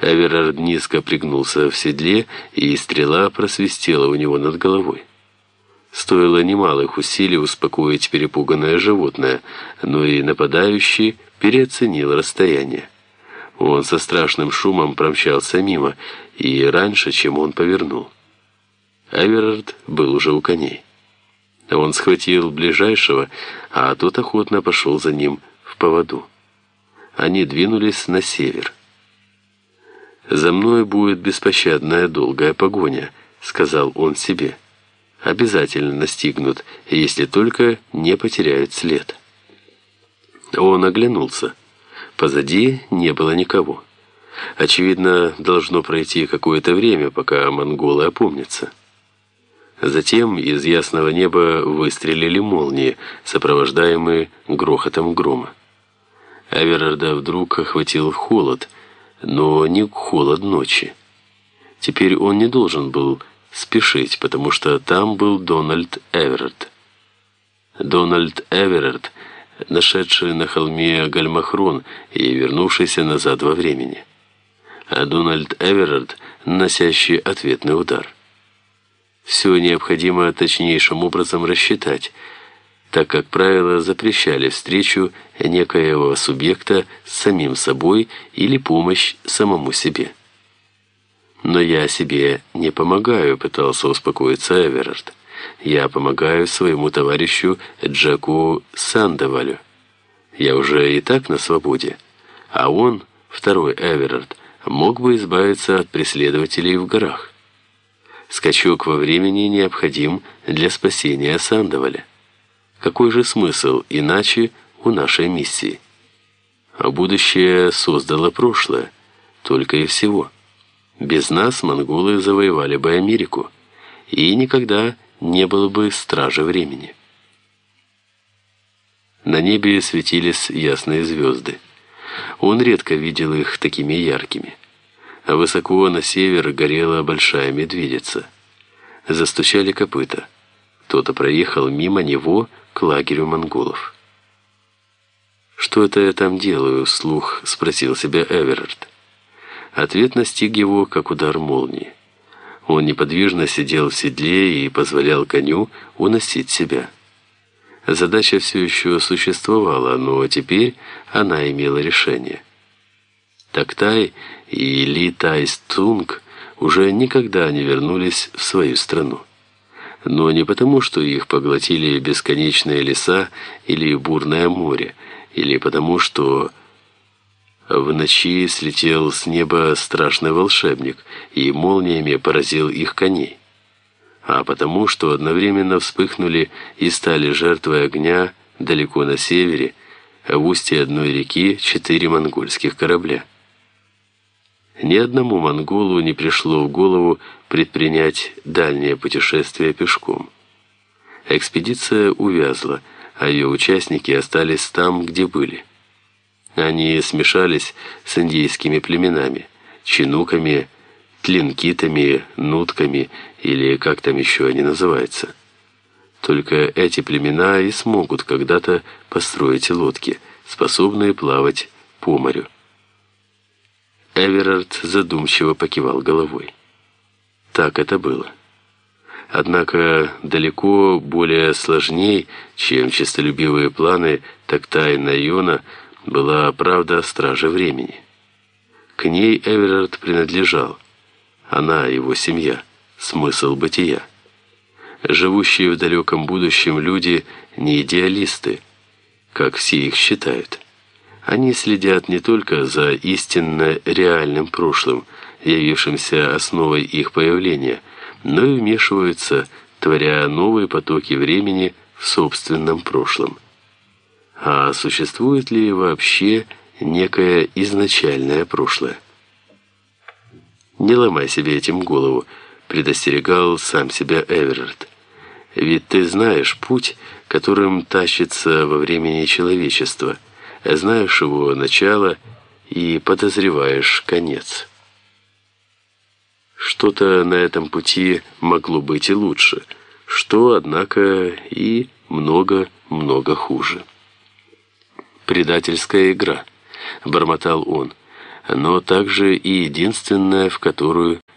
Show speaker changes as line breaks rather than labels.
Эверард низко пригнулся в седле, и стрела просвистела у него над головой. Стоило немалых усилий успокоить перепуганное животное, но и нападающий переоценил расстояние. Он со страшным шумом промчался мимо, и раньше, чем он повернул. Эверард был уже у коней. Он схватил ближайшего, а тот охотно пошел за ним в поводу. Они двинулись на север. «За мной будет беспощадная долгая погоня», — сказал он себе. «Обязательно настигнут, если только не потеряют след». Он оглянулся. Позади не было никого. Очевидно, должно пройти какое-то время, пока монголы опомнятся. Затем из ясного неба выстрелили молнии, сопровождаемые грохотом грома. Аверарда вдруг охватил холод, но не холод ночи. Теперь он не должен был спешить, потому что там был Дональд Эверард. Дональд Эверард, нашедший на холме Гальмахрон и вернувшийся назад во времени. А Дональд Эверард, носящий ответный удар. Все необходимо точнейшим образом рассчитать – так как правила запрещали встречу некоего субъекта с самим собой или помощь самому себе. «Но я себе не помогаю», — пытался успокоиться Эверард. «Я помогаю своему товарищу Джеку Сандовалю. Я уже и так на свободе. А он, второй Эверард, мог бы избавиться от преследователей в горах. Скачок во времени необходим для спасения Сандоваля». Какой же смысл иначе у нашей миссии? А будущее создало прошлое, только и всего. Без нас монголы завоевали бы Америку, и никогда не было бы стражи времени. На небе светились ясные звезды. Он редко видел их такими яркими. А высоко на север горела большая медведица. Застучали копыта. Кто-то проехал мимо него, к лагерю монголов. «Что это я там делаю?» — вслух спросил себя Эверард. Ответ настиг его, как удар молнии. Он неподвижно сидел в седле и позволял коню уносить себя. Задача все еще существовала, но теперь она имела решение. Тактай и Ли Тайстунг уже никогда не вернулись в свою страну но не потому, что их поглотили бесконечные леса или бурное море, или потому, что в ночи слетел с неба страшный волшебник и молниями поразил их коней, а потому, что одновременно вспыхнули и стали жертвой огня далеко на севере, в устье одной реки четыре монгольских корабля. Ни одному монголу не пришло в голову предпринять дальнее путешествие пешком. Экспедиция увязла, а ее участники остались там, где были. Они смешались с индейскими племенами, чинуками, тлинкитами, нутками или как там еще они называются. Только эти племена и смогут когда-то построить лодки, способные плавать по морю. Эверард задумчиво покивал головой. Так это было. Однако далеко более сложней, чем честолюбивые планы Тактай Найона, была правда стража времени. К ней Эверард принадлежал. Она, его семья, смысл бытия. Живущие в далеком будущем люди не идеалисты, как все их считают. Они следят не только за истинно реальным прошлым, явившимся основой их появления, но и вмешиваются, творя новые потоки времени в собственном прошлом. А существует ли вообще некое изначальное прошлое? «Не ломай себе этим голову», — предостерегал сам себя Эверард. «Ведь ты знаешь путь, которым тащится во времени человечество» знаешь его начало и подозреваешь конец. Что-то на этом пути могло быть и лучше, что, однако, и много-много хуже. «Предательская игра», — бормотал он, но также и единственная, в которую